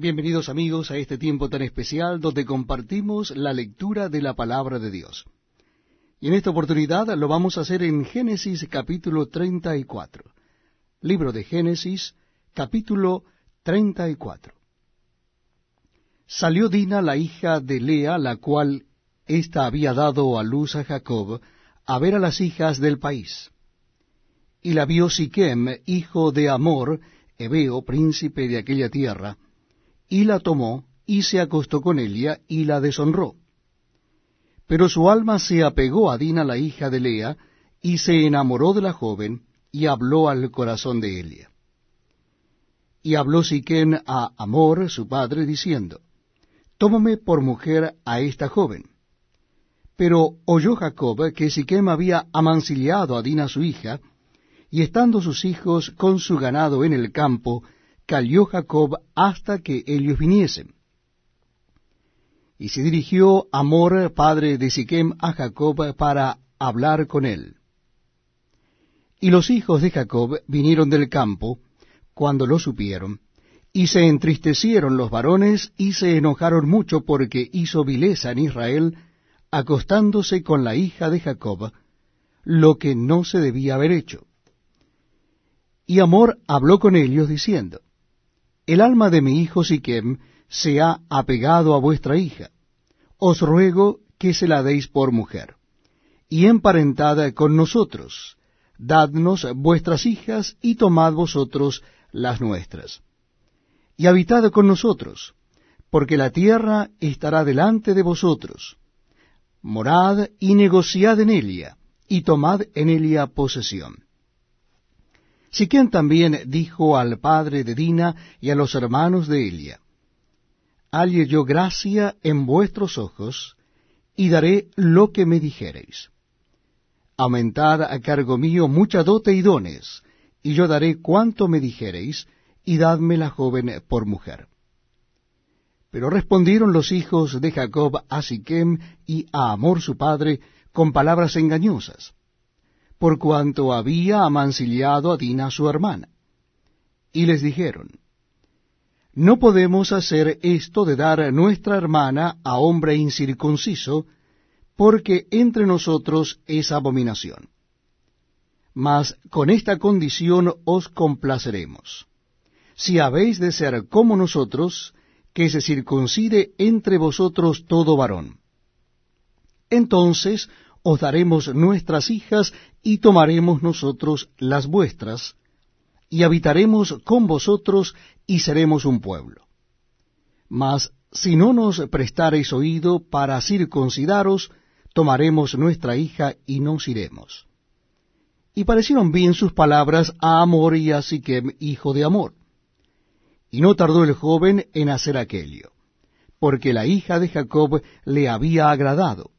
Bienvenidos amigos a este tiempo tan especial donde compartimos la lectura de la palabra de Dios. Y en esta oportunidad lo vamos a hacer en Génesis capítulo 34. Libro de Génesis capítulo 34. Salió Dina la hija de Lea, la cual ésta había dado a luz a Jacob, a ver a las hijas del país. Y la vio Siquem, hijo de Amor, Ebeo, príncipe de aquella tierra, y la tomó, y se acostó con ella, y la deshonró. Pero su alma se apegó a Dina, la hija de Lea, y se enamoró de la joven, y habló al corazón de Elia. Y habló Siquén a Amor, su padre, diciendo, Tómame por mujer a esta joven. Pero oyó Jacob que Siquem había amancillado a Dina su hija, y estando sus hijos con su ganado en el campo, cayó Jacob hasta que ellos viniesen. Y se dirigió Amor, padre de Siquem, a Jacob para hablar con él. Y los hijos de Jacob vinieron del campo, cuando lo supieron, y se entristecieron los varones y se enojaron mucho porque hizo vileza en Israel, acostándose con la hija de Jacob, lo que no se debía haber hecho. Y Amor habló con ellos diciendo, el alma de mi hijo Siquem se ha apegado a vuestra hija. Os ruego que se la deis por mujer. Y emparentada con nosotros, dadnos vuestras hijas y tomad vosotros las nuestras. Y habitad con nosotros, porque la tierra estará delante de vosotros. Morad y negociad en ella, y tomad en ella posesión Siquén también dijo al padre de Dina y a los hermanos de Elia, Halle yo gracia en vuestros ojos, y daré lo que me dijereis. Aumentad a cargo mío mucha dote y dones, y yo daré cuanto me dijereis, y dadme la joven por mujer. Pero respondieron los hijos de Jacob a Siquem y a Amor su padre con palabras engañosas por cuanto había amancillado a Dina su hermana. Y les dijeron, No podemos hacer esto de dar nuestra hermana a hombre incircunciso, porque entre nosotros es abominación. Mas con esta condición os complaceremos. Si habéis de ser como nosotros, que se circuncide entre vosotros todo varón. Entonces os daremos nuestras hijas y tomaremos nosotros las vuestras, y habitaremos con vosotros y seremos un pueblo. Mas si no nos prestareis oído para circuncidaros, tomaremos nuestra hija y nos iremos. Y parecieron bien sus palabras a Amor y a Siquem, hijo de Amor. Y no tardó el joven en hacer aquello, porque la hija de Jacob le había agradado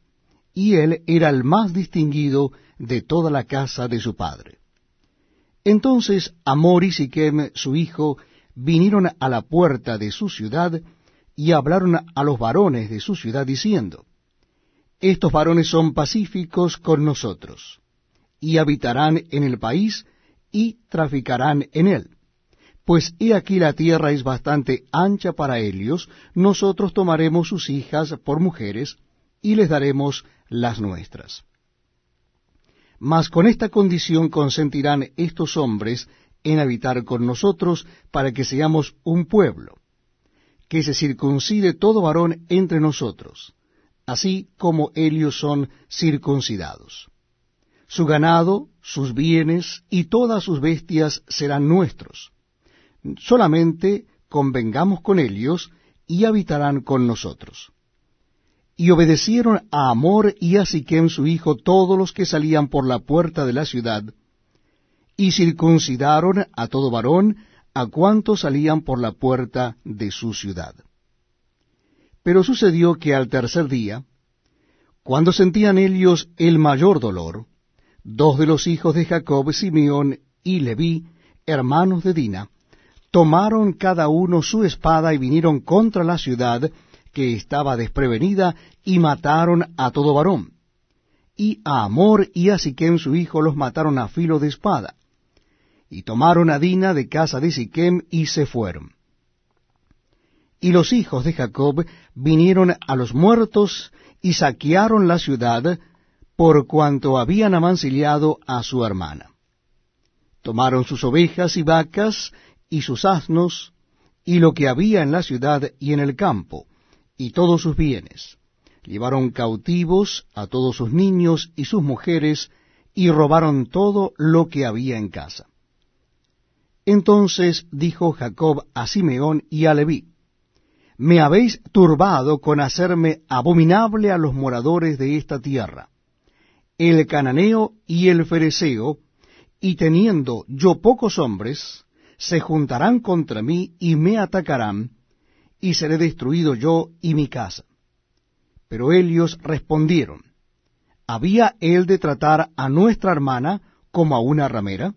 y él era el más distinguido de toda la casa de su padre. Entonces Amor y Siquem, su hijo, vinieron a la puerta de su ciudad y hablaron a los varones de su ciudad diciendo, Estos varones son pacíficos con nosotros, y habitarán en el país y traficarán en él. Pues he aquí la tierra es bastante ancha para ellos, nosotros tomaremos sus hijas por mujeres, y les daremos las nuestras. Mas con esta condición consentirán estos hombres en habitar con nosotros para que seamos un pueblo, que se circuncide todo varón entre nosotros, así como ellos son circuncidados. Su ganado, sus bienes y todas sus bestias serán nuestros. Solamente convengamos con ellos y habitarán con nosotros. Y obedecieron a Amor y a Siquem su hijo todos los que salían por la puerta de la ciudad, y circuncidaron a todo varón a cuantos salían por la puerta de su ciudad. Pero sucedió que al tercer día, cuando sentían ellos el mayor dolor, dos de los hijos de Jacob, Simeón y Leví, hermanos de Dina, tomaron cada uno su espada y vinieron contra la ciudad, que estaba desprevenida, y mataron a todo varón. Y a Amor y a Siquem su hijo los mataron a filo de espada. Y tomaron a Dina de casa de Siquem y se fueron. Y los hijos de Jacob vinieron a los muertos y saquearon la ciudad por cuanto habían amancillado a su hermana. Tomaron sus ovejas y vacas y sus asnos y lo que había en la ciudad y en el campo, y todos sus bienes. Llevaron cautivos a todos sus niños y sus mujeres, y robaron todo lo que había en casa. Entonces dijo Jacob a Simeón y a Leví, Me habéis turbado con hacerme abominable a los moradores de esta tierra, el cananeo y el fereceo, y teniendo yo pocos hombres, se juntarán contra mí y me atacarán, y seré destruido yo y mi casa. Pero ellos respondieron, ¿había él de tratar a nuestra hermana como a una ramera?